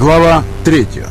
Глава третья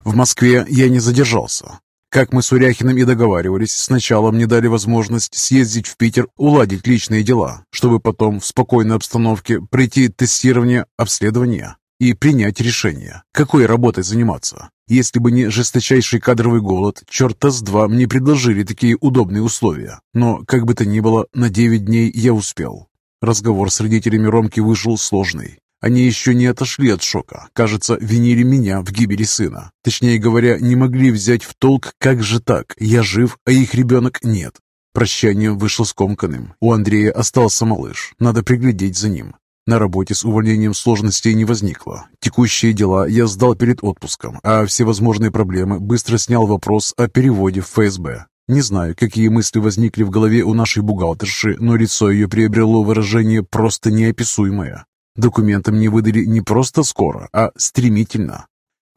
В Москве я не задержался. Как мы с Уряхиным и договаривались, сначала мне дали возможность съездить в Питер, уладить личные дела, чтобы потом в спокойной обстановке пройти тестирование, обследование и принять решение, какой работой заниматься. Если бы не жесточайший кадровый голод, черта с два мне предложили такие удобные условия. Но, как бы то ни было, на 9 дней я успел. Разговор с родителями Ромки вышел сложный. Они еще не отошли от шока. Кажется, винили меня в гибели сына. Точнее говоря, не могли взять в толк, как же так, я жив, а их ребенок нет. Прощание вышло скомканным. У Андрея остался малыш, надо приглядеть за ним. На работе с увольнением сложностей не возникло. Текущие дела я сдал перед отпуском, а всевозможные проблемы быстро снял вопрос о переводе в ФСБ. Не знаю, какие мысли возникли в голове у нашей бухгалтерши, но лицо ее приобрело выражение просто неописуемое. Документы мне выдали не просто скоро, а стремительно.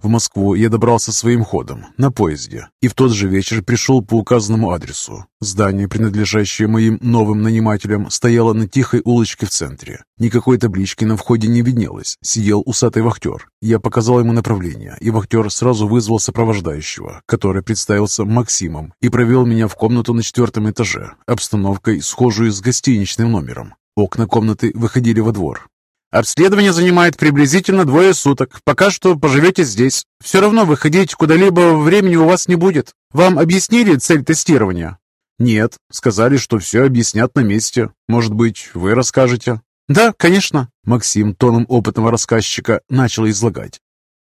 В Москву я добрался своим ходом, на поезде, и в тот же вечер пришел по указанному адресу. Здание, принадлежащее моим новым нанимателям, стояло на тихой улочке в центре. Никакой таблички на входе не виднелось. Сидел усатый вахтер. Я показал ему направление, и вахтер сразу вызвал сопровождающего, который представился Максимом и провел меня в комнату на четвертом этаже, обстановкой, схожую с гостиничным номером. Окна комнаты выходили во двор. Обследование занимает приблизительно двое суток. Пока что поживете здесь. Все равно выходить куда-либо времени у вас не будет. Вам объяснили цель тестирования? Нет. Сказали, что все объяснят на месте. Может быть, вы расскажете? Да, конечно. Максим тоном опытного рассказчика начал излагать.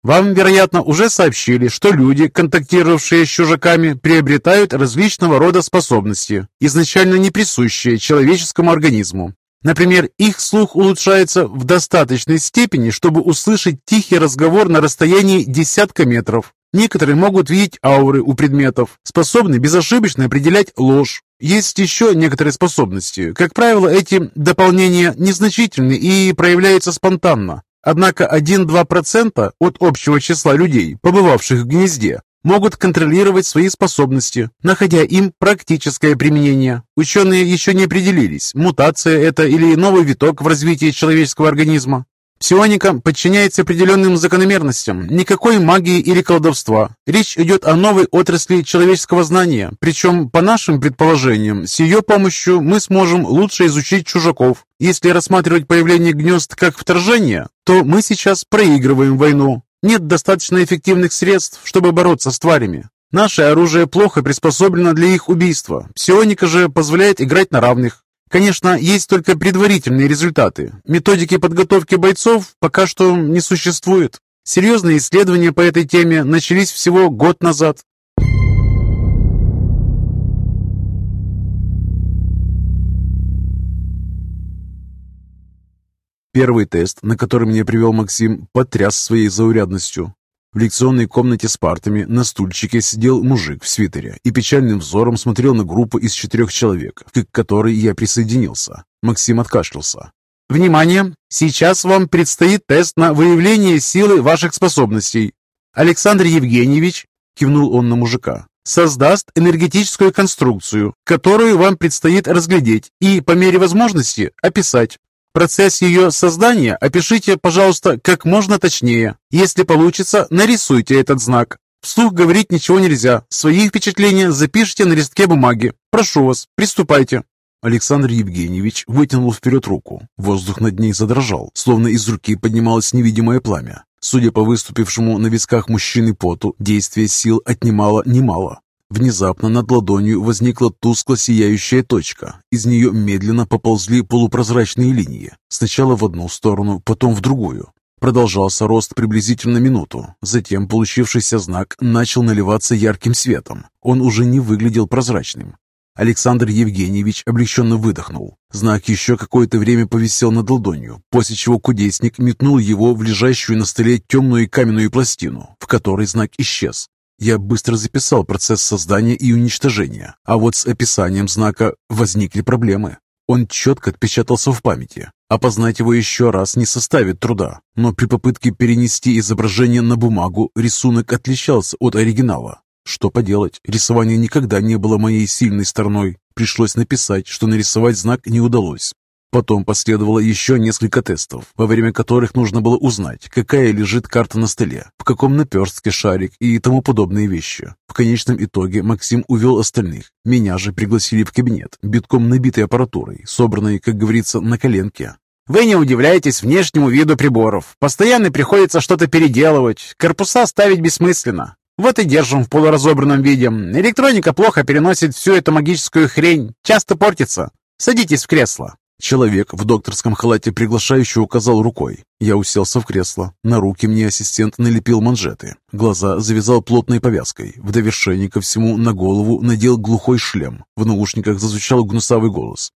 Вам, вероятно, уже сообщили, что люди, контактировавшие с чужаками, приобретают различного рода способности, изначально не присущие человеческому организму. Например, их слух улучшается в достаточной степени, чтобы услышать тихий разговор на расстоянии десятка метров. Некоторые могут видеть ауры у предметов, способны безошибочно определять ложь. Есть еще некоторые способности. Как правило, эти дополнения незначительны и проявляются спонтанно. Однако 1-2% от общего числа людей, побывавших в гнезде, могут контролировать свои способности, находя им практическое применение. Ученые еще не определились, мутация это или новый виток в развитии человеческого организма. Псионика подчиняется определенным закономерностям, никакой магии или колдовства. Речь идет о новой отрасли человеческого знания, причем, по нашим предположениям, с ее помощью мы сможем лучше изучить чужаков. Если рассматривать появление гнезд как вторжение, то мы сейчас проигрываем войну. Нет достаточно эффективных средств, чтобы бороться с тварями. Наше оружие плохо приспособлено для их убийства. Псионика же позволяет играть на равных. Конечно, есть только предварительные результаты. Методики подготовки бойцов пока что не существует. Серьезные исследования по этой теме начались всего год назад. Первый тест, на который меня привел Максим, потряс своей заурядностью. В лекционной комнате с партами на стульчике сидел мужик в свитере и печальным взором смотрел на группу из четырех человек, к которой я присоединился. Максим откашлялся. «Внимание! Сейчас вам предстоит тест на выявление силы ваших способностей. Александр Евгеньевич, — кивнул он на мужика, — создаст энергетическую конструкцию, которую вам предстоит разглядеть и, по мере возможности, описать. Процесс ее создания опишите, пожалуйста, как можно точнее. Если получится, нарисуйте этот знак. Вслух говорить ничего нельзя. Свои впечатления запишите на листке бумаги. Прошу вас, приступайте. Александр Евгеньевич вытянул вперед руку. Воздух над ней задрожал, словно из руки поднималось невидимое пламя. Судя по выступившему на висках мужчины поту, действие сил отнимало немало. Внезапно над ладонью возникла тускло сияющая точка. Из нее медленно поползли полупрозрачные линии. Сначала в одну сторону, потом в другую. Продолжался рост приблизительно минуту. Затем получившийся знак начал наливаться ярким светом. Он уже не выглядел прозрачным. Александр Евгеньевич облегченно выдохнул. Знак еще какое-то время повисел над ладонью, после чего кудесник метнул его в лежащую на столе темную каменную пластину, в которой знак исчез. Я быстро записал процесс создания и уничтожения, а вот с описанием знака возникли проблемы. Он четко отпечатался в памяти. Опознать его еще раз не составит труда, но при попытке перенести изображение на бумагу рисунок отличался от оригинала. Что поделать, рисование никогда не было моей сильной стороной. Пришлось написать, что нарисовать знак не удалось. Потом последовало еще несколько тестов, во время которых нужно было узнать, какая лежит карта на столе, в каком наперстке шарик и тому подобные вещи. В конечном итоге Максим увел остальных. Меня же пригласили в кабинет, битком набитой аппаратурой, собранной, как говорится, на коленке. Вы не удивляйтесь внешнему виду приборов. Постоянно приходится что-то переделывать, корпуса ставить бессмысленно. Вот и держим в полуразобранном виде. Электроника плохо переносит всю эту магическую хрень, часто портится. Садитесь в кресло. Человек в докторском халате приглашающе указал рукой. Я уселся в кресло. На руки мне ассистент налепил манжеты. Глаза завязал плотной повязкой. В довершение ко всему на голову надел глухой шлем. В наушниках зазвучал гнусавый голос.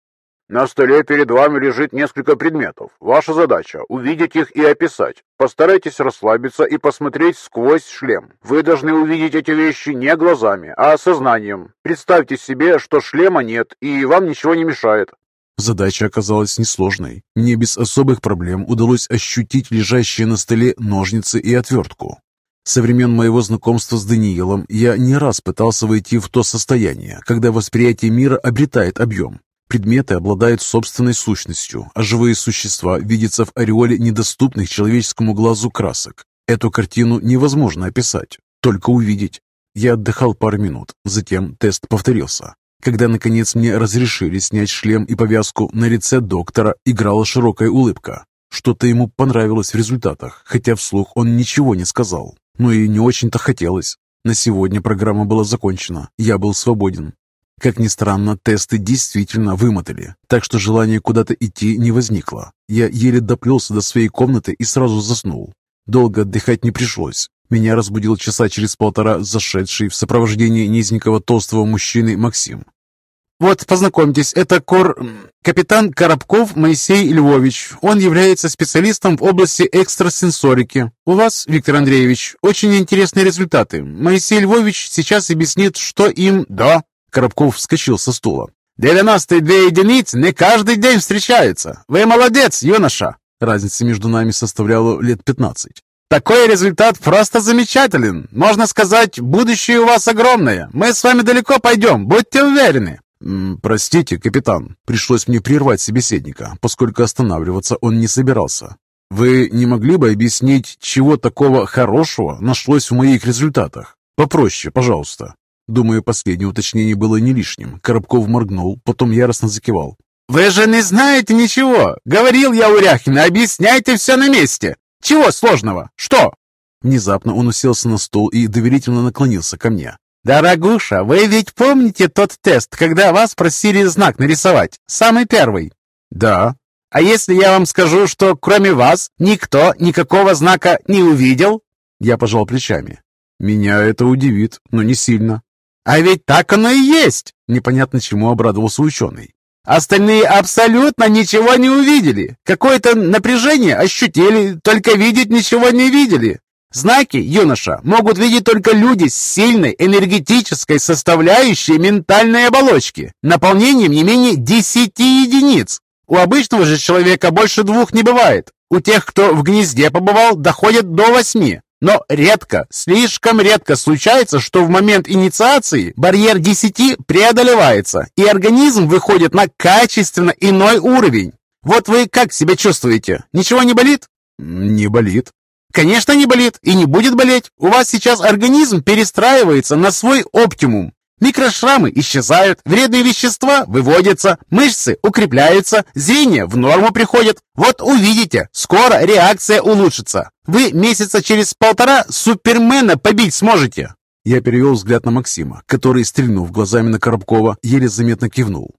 На столе перед вами лежит несколько предметов. Ваша задача – увидеть их и описать. Постарайтесь расслабиться и посмотреть сквозь шлем. Вы должны увидеть эти вещи не глазами, а сознанием. Представьте себе, что шлема нет и вам ничего не мешает. Задача оказалась несложной. Мне без особых проблем удалось ощутить лежащие на столе ножницы и отвертку. Со времен моего знакомства с Даниилом я не раз пытался войти в то состояние, когда восприятие мира обретает объем. Предметы обладают собственной сущностью, а живые существа видятся в ореоле недоступных человеческому глазу красок. Эту картину невозможно описать, только увидеть. Я отдыхал пару минут, затем тест повторился. Когда, наконец, мне разрешили снять шлем и повязку, на лице доктора играла широкая улыбка. Что-то ему понравилось в результатах, хотя вслух он ничего не сказал. Ну и не очень-то хотелось. На сегодня программа была закончена, я был свободен. Как ни странно, тесты действительно вымотали, так что желания куда-то идти не возникло. Я еле доплелся до своей комнаты и сразу заснул. Долго отдыхать не пришлось. Меня разбудил часа через полтора зашедший в сопровождении низенького толстого мужчины Максим. Вот, познакомьтесь, это кор... капитан Коробков Моисей Львович. Он является специалистом в области экстрасенсорики. У вас, Виктор Андреевич, очень интересные результаты. Моисей Львович сейчас объяснит, что им... Да? Коробков вскочил со стула. «Девяносто две единицы не каждый день встречаются. Вы молодец, юноша!» Разница между нами составляла лет пятнадцать. Такой результат просто замечателен. Можно сказать, будущее у вас огромное. Мы с вами далеко пойдем, будьте уверены. «Простите, капитан, пришлось мне прервать собеседника, поскольку останавливаться он не собирался. Вы не могли бы объяснить, чего такого хорошего нашлось в моих результатах? Попроще, пожалуйста». Думаю, последнее уточнение было не лишним. Коробков моргнул, потом яростно закивал. «Вы же не знаете ничего! Говорил я Уряхина, объясняйте все на месте! Чего сложного? Что?» Внезапно он уселся на стол и доверительно наклонился ко мне. «Дорогуша, вы ведь помните тот тест, когда вас просили знак нарисовать? Самый первый?» «Да». «А если я вам скажу, что кроме вас никто никакого знака не увидел?» Я пожал плечами. «Меня это удивит, но не сильно». «А ведь так оно и есть!» Непонятно чему обрадовался ученый. Остальные абсолютно ничего не увидели. Какое-то напряжение ощутили, только видеть ничего не видели. Знаки, юноша, могут видеть только люди с сильной энергетической составляющей ментальной оболочки, наполнением не менее 10 единиц. У обычного же человека больше двух не бывает. У тех, кто в гнезде побывал, доходит до восьми. Но редко, слишком редко случается, что в момент инициации барьер 10 преодолевается, и организм выходит на качественно иной уровень. Вот вы как себя чувствуете? Ничего не болит? Не болит. Конечно, не болит и не будет болеть. У вас сейчас организм перестраивается на свой оптимум. Микрошрамы исчезают, вредные вещества выводятся, мышцы укрепляются, зрение в норму приходит. Вот увидите, скоро реакция улучшится. Вы месяца через полтора Супермена побить сможете. Я перевел взгляд на Максима, который, стрельнув глазами на Коробкова, еле заметно кивнул.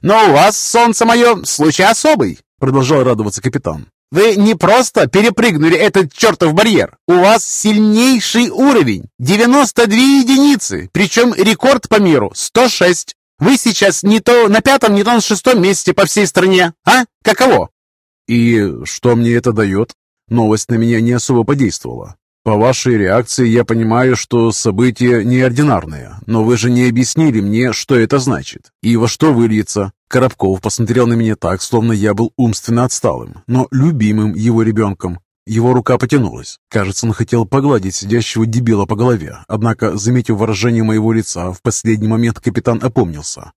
«Но у вас, солнце мое, случай особый», — продолжал радоваться капитан. Вы не просто перепрыгнули этот чертов барьер. У вас сильнейший уровень. 92 единицы. Причем рекорд по миру 106. Вы сейчас не то на пятом, не то на шестом месте по всей стране. А? Каково? И что мне это дает? Новость на меня не особо подействовала. По вашей реакции я понимаю, что событие неординарное, но вы же не объяснили мне, что это значит и во что выльется. Коробков посмотрел на меня так, словно я был умственно отсталым, но любимым его ребенком. Его рука потянулась. Кажется, он хотел погладить сидящего дебила по голове. Однако, заметив выражение моего лица, в последний момент капитан опомнился.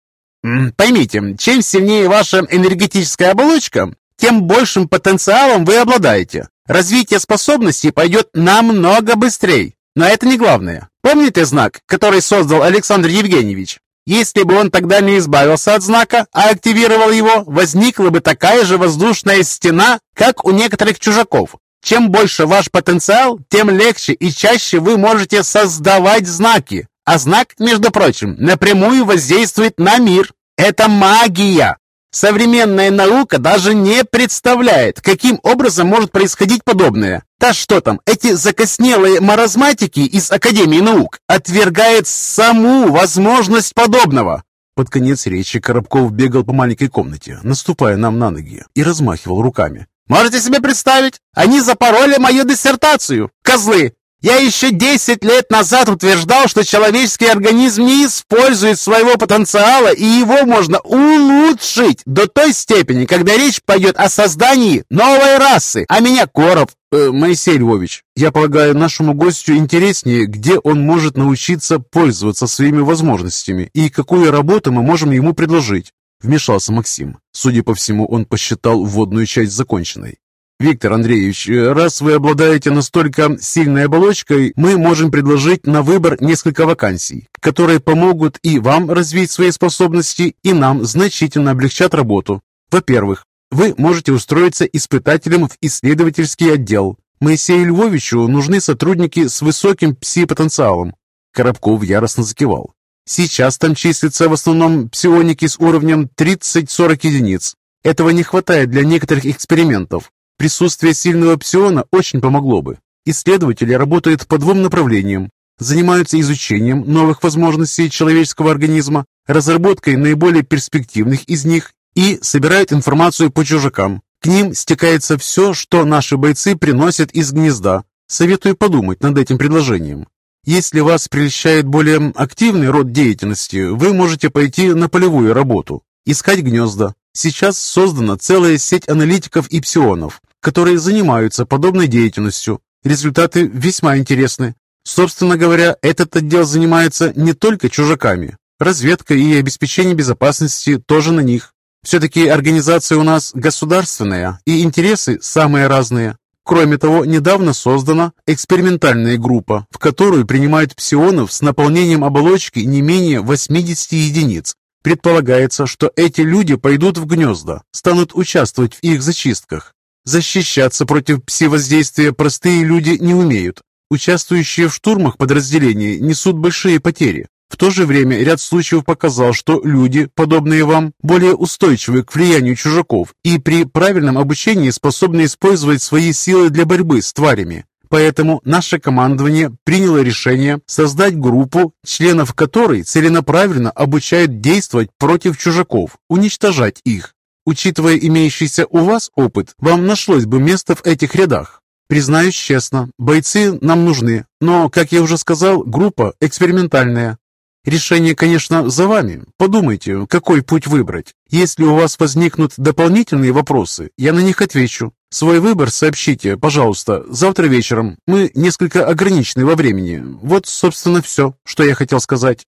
«Поймите, чем сильнее ваша энергетическая оболочка, тем большим потенциалом вы обладаете. Развитие способностей пойдет намного быстрее. Но это не главное. Помните знак, который создал Александр Евгеньевич? Если бы он тогда не избавился от знака, а активировал его, возникла бы такая же воздушная стена, как у некоторых чужаков. Чем больше ваш потенциал, тем легче и чаще вы можете создавать знаки. А знак, между прочим, напрямую воздействует на мир. Это магия. Современная наука даже не представляет, каким образом может происходить подобное. Да что там, эти закоснелые маразматики из Академии наук отвергают саму возможность подобного. Под конец речи Коробков бегал по маленькой комнате, наступая нам на ноги, и размахивал руками. «Можете себе представить? Они запороли мою диссертацию! Козлы! Я еще 10 лет назад утверждал, что человеческий организм не использует своего потенциала, и его можно улучшить до той степени, когда речь пойдет о создании новой расы. А меня Короб... Э, Моисей Львович, я полагаю, нашему гостю интереснее, где он может научиться пользоваться своими возможностями и какую работу мы можем ему предложить. Вмешался Максим. Судя по всему, он посчитал вводную часть законченной. Виктор Андреевич, э, раз вы обладаете настолько сильной оболочкой, мы можем предложить на выбор несколько вакансий, которые помогут и вам развить свои способности, и нам значительно облегчат работу. Во-первых, вы можете устроиться испытателем в исследовательский отдел. Моисею Львовичу нужны сотрудники с высоким пси-потенциалом. Коробков яростно закивал. Сейчас там числятся в основном псионики с уровнем 30-40 единиц. Этого не хватает для некоторых экспериментов. Присутствие сильного псиона очень помогло бы. Исследователи работают по двум направлениям. Занимаются изучением новых возможностей человеческого организма, разработкой наиболее перспективных из них и собирают информацию по чужакам. К ним стекается все, что наши бойцы приносят из гнезда. Советую подумать над этим предложением. Если вас прельщает более активный род деятельности, вы можете пойти на полевую работу, искать гнезда, Сейчас создана целая сеть аналитиков и псионов, которые занимаются подобной деятельностью. Результаты весьма интересны. Собственно говоря, этот отдел занимается не только чужаками. Разведка и обеспечение безопасности тоже на них. Все-таки организация у нас государственная, и интересы самые разные. Кроме того, недавно создана экспериментальная группа, в которую принимают псионов с наполнением оболочки не менее 80 единиц, Предполагается, что эти люди пойдут в гнезда, станут участвовать в их зачистках. Защищаться против пси-воздействия простые люди не умеют. Участвующие в штурмах подразделений несут большие потери. В то же время ряд случаев показал, что люди, подобные вам, более устойчивы к влиянию чужаков и при правильном обучении способны использовать свои силы для борьбы с тварями. Поэтому наше командование приняло решение создать группу, членов которой целенаправленно обучают действовать против чужаков, уничтожать их. Учитывая имеющийся у вас опыт, вам нашлось бы место в этих рядах. Признаюсь честно, бойцы нам нужны, но, как я уже сказал, группа экспериментальная. Решение, конечно, за вами. Подумайте, какой путь выбрать. Если у вас возникнут дополнительные вопросы, я на них отвечу. Свой выбор сообщите, пожалуйста, завтра вечером. Мы несколько ограничены во времени. Вот, собственно, все, что я хотел сказать.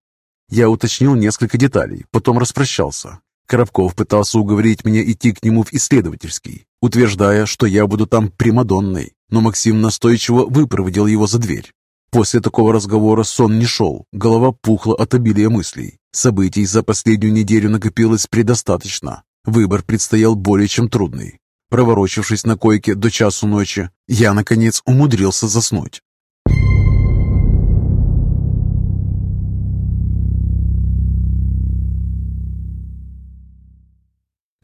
Я уточнил несколько деталей, потом распрощался. Коробков пытался уговорить меня идти к нему в исследовательский, утверждая, что я буду там примадонной, но Максим настойчиво выпроводил его за дверь. После такого разговора сон не шел, голова пухла от обилия мыслей. Событий за последнюю неделю накопилось предостаточно. Выбор предстоял более чем трудный. Проворочившись на койке до часу ночи, я, наконец, умудрился заснуть.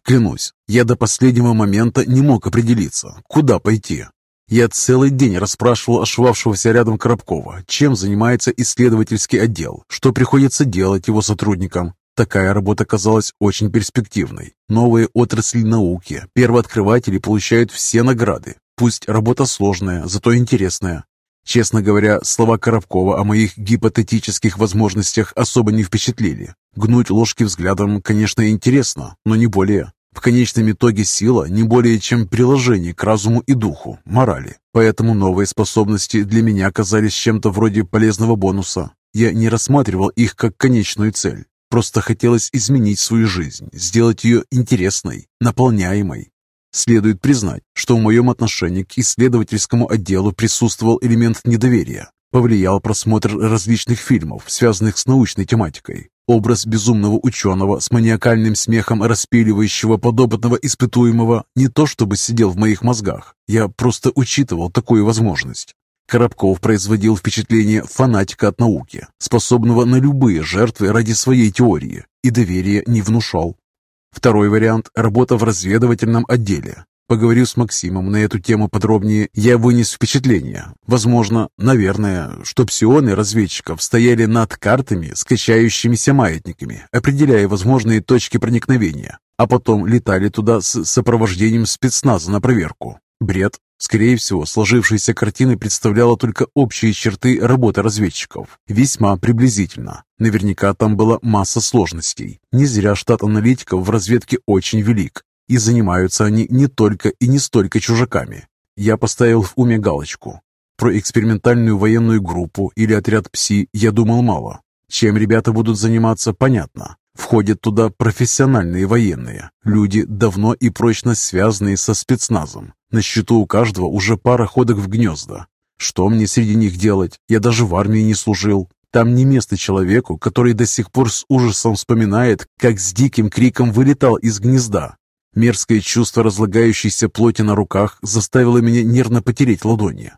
Клянусь, я до последнего момента не мог определиться, куда пойти. Я целый день расспрашивал ошвавшегося рядом Коробкова, чем занимается исследовательский отдел, что приходится делать его сотрудникам. Такая работа казалась очень перспективной. Новые отрасли науки, первооткрыватели получают все награды. Пусть работа сложная, зато интересная. Честно говоря, слова Коробкова о моих гипотетических возможностях особо не впечатлили. Гнуть ложки взглядом, конечно, интересно, но не более. В конечном итоге сила не более чем приложение к разуму и духу, морали. Поэтому новые способности для меня оказались чем-то вроде полезного бонуса. Я не рассматривал их как конечную цель. Просто хотелось изменить свою жизнь, сделать ее интересной, наполняемой. Следует признать, что в моем отношении к исследовательскому отделу присутствовал элемент недоверия. Повлиял просмотр различных фильмов, связанных с научной тематикой. Образ безумного ученого с маниакальным смехом распиливающего подопытного испытуемого не то чтобы сидел в моих мозгах, я просто учитывал такую возможность. Коробков производил впечатление фанатика от науки, способного на любые жертвы ради своей теории, и доверия не внушал. Второй вариант – работа в разведывательном отделе. Поговорив с Максимом на эту тему подробнее, я вынес впечатление. Возможно, наверное, что псионы разведчиков стояли над картами с качающимися маятниками, определяя возможные точки проникновения, а потом летали туда с сопровождением спецназа на проверку. Бред. Скорее всего, сложившаяся картина представляла только общие черты работы разведчиков. Весьма приблизительно. Наверняка там была масса сложностей. Не зря штат аналитиков в разведке очень велик. И занимаются они не только и не столько чужаками. Я поставил в уме галочку. Про экспериментальную военную группу или отряд ПСИ я думал мало. Чем ребята будут заниматься, понятно. Входят туда профессиональные военные, люди, давно и прочно связанные со спецназом. На счету у каждого уже пара ходок в гнезда. Что мне среди них делать? Я даже в армии не служил. Там не место человеку, который до сих пор с ужасом вспоминает, как с диким криком вылетал из гнезда. Мерзкое чувство разлагающейся плоти на руках заставило меня нервно потереть ладони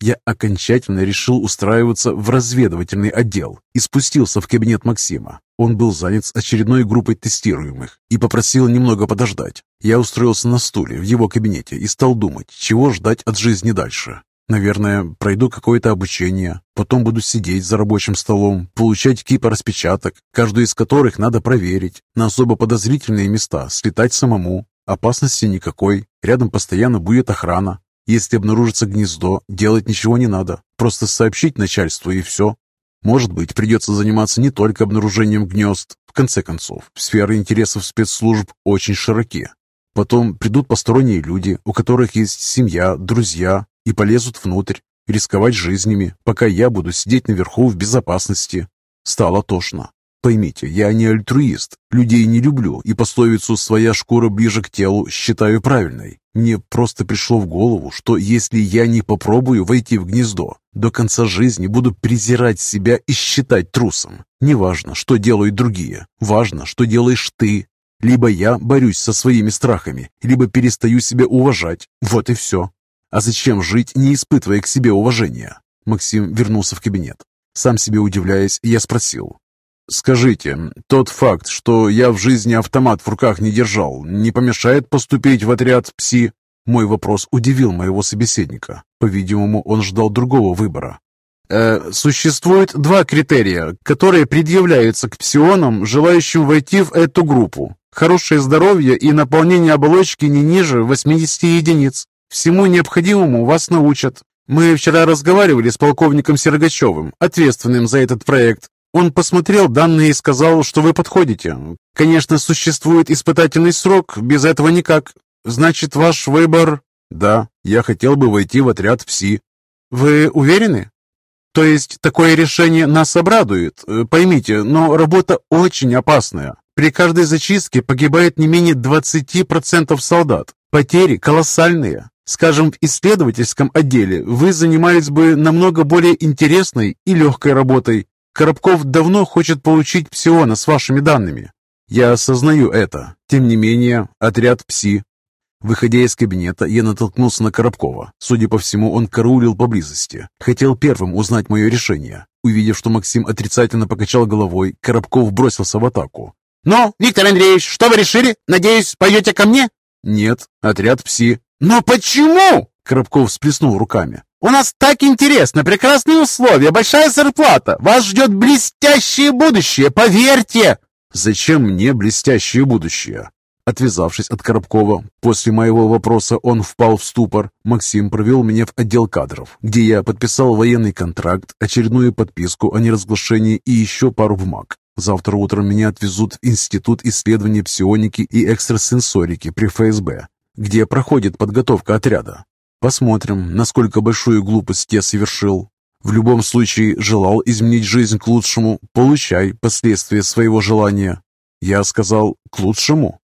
я окончательно решил устраиваться в разведывательный отдел и спустился в кабинет Максима. Он был занят с очередной группой тестируемых и попросил немного подождать. Я устроился на стуле в его кабинете и стал думать, чего ждать от жизни дальше. Наверное, пройду какое-то обучение, потом буду сидеть за рабочим столом, получать кипы распечаток, каждую из которых надо проверить, на особо подозрительные места слетать самому. Опасности никакой, рядом постоянно будет охрана, если обнаружится гнездо, делать ничего не надо. Просто сообщить начальству и все. Может быть, придется заниматься не только обнаружением гнезд. В конце концов, сферы интересов спецслужб очень широки. Потом придут посторонние люди, у которых есть семья, друзья, и полезут внутрь, рисковать жизнями, пока я буду сидеть наверху в безопасности. Стало тошно. Поймите, я не альтруист, людей не люблю и пословицу «своя шкура ближе к телу» считаю правильной. Мне просто пришло в голову, что если я не попробую войти в гнездо, до конца жизни буду презирать себя и считать трусом. Неважно, что делают другие, важно, что делаешь ты. Либо я борюсь со своими страхами, либо перестаю себя уважать. Вот и все. А зачем жить, не испытывая к себе уважения? Максим вернулся в кабинет. Сам себе удивляясь, я спросил, «Скажите, тот факт, что я в жизни автомат в руках не держал, не помешает поступить в отряд ПСИ?» Мой вопрос удивил моего собеседника. По-видимому, он ждал другого выбора. Э, существует два критерия, которые предъявляются к псионам, желающим войти в эту группу. Хорошее здоровье и наполнение оболочки не ниже 80 единиц. Всему необходимому вас научат. Мы вчера разговаривали с полковником Сергачевым, ответственным за этот проект. Он посмотрел данные и сказал, что вы подходите. Конечно, существует испытательный срок, без этого никак. Значит, ваш выбор... Да, я хотел бы войти в отряд ПСИ. Вы уверены? То есть такое решение нас обрадует. Поймите, но работа очень опасная. При каждой зачистке погибает не менее 20% солдат. Потери колоссальные. Скажем, в исследовательском отделе вы занимались бы намного более интересной и легкой работой, Коробков давно хочет получить псиона с вашими данными. Я осознаю это. Тем не менее, отряд ПСИ. Выходя из кабинета, я натолкнулся на Коробкова. Судя по всему, он караулил поблизости. Хотел первым узнать мое решение. Увидев, что Максим отрицательно покачал головой, Коробков бросился в атаку. «Ну, Виктор Андреевич, что вы решили? Надеюсь, пойдете ко мне?» «Нет, отряд ПСИ». «Но почему?» Коробков всплеснул руками. «У нас так интересно, прекрасные условия, большая зарплата. Вас ждет блестящее будущее, поверьте!» «Зачем мне блестящее будущее?» Отвязавшись от Коробкова, после моего вопроса он впал в ступор. Максим провел меня в отдел кадров, где я подписал военный контракт, очередную подписку о неразглашении и еще пару бумаг. Завтра утром меня отвезут в Институт исследований псионики и экстрасенсорики при ФСБ, где проходит подготовка отряда. Посмотрим, насколько большую глупость я совершил. В любом случае, желал изменить жизнь к лучшему, получай последствия своего желания. Я сказал «к лучшему».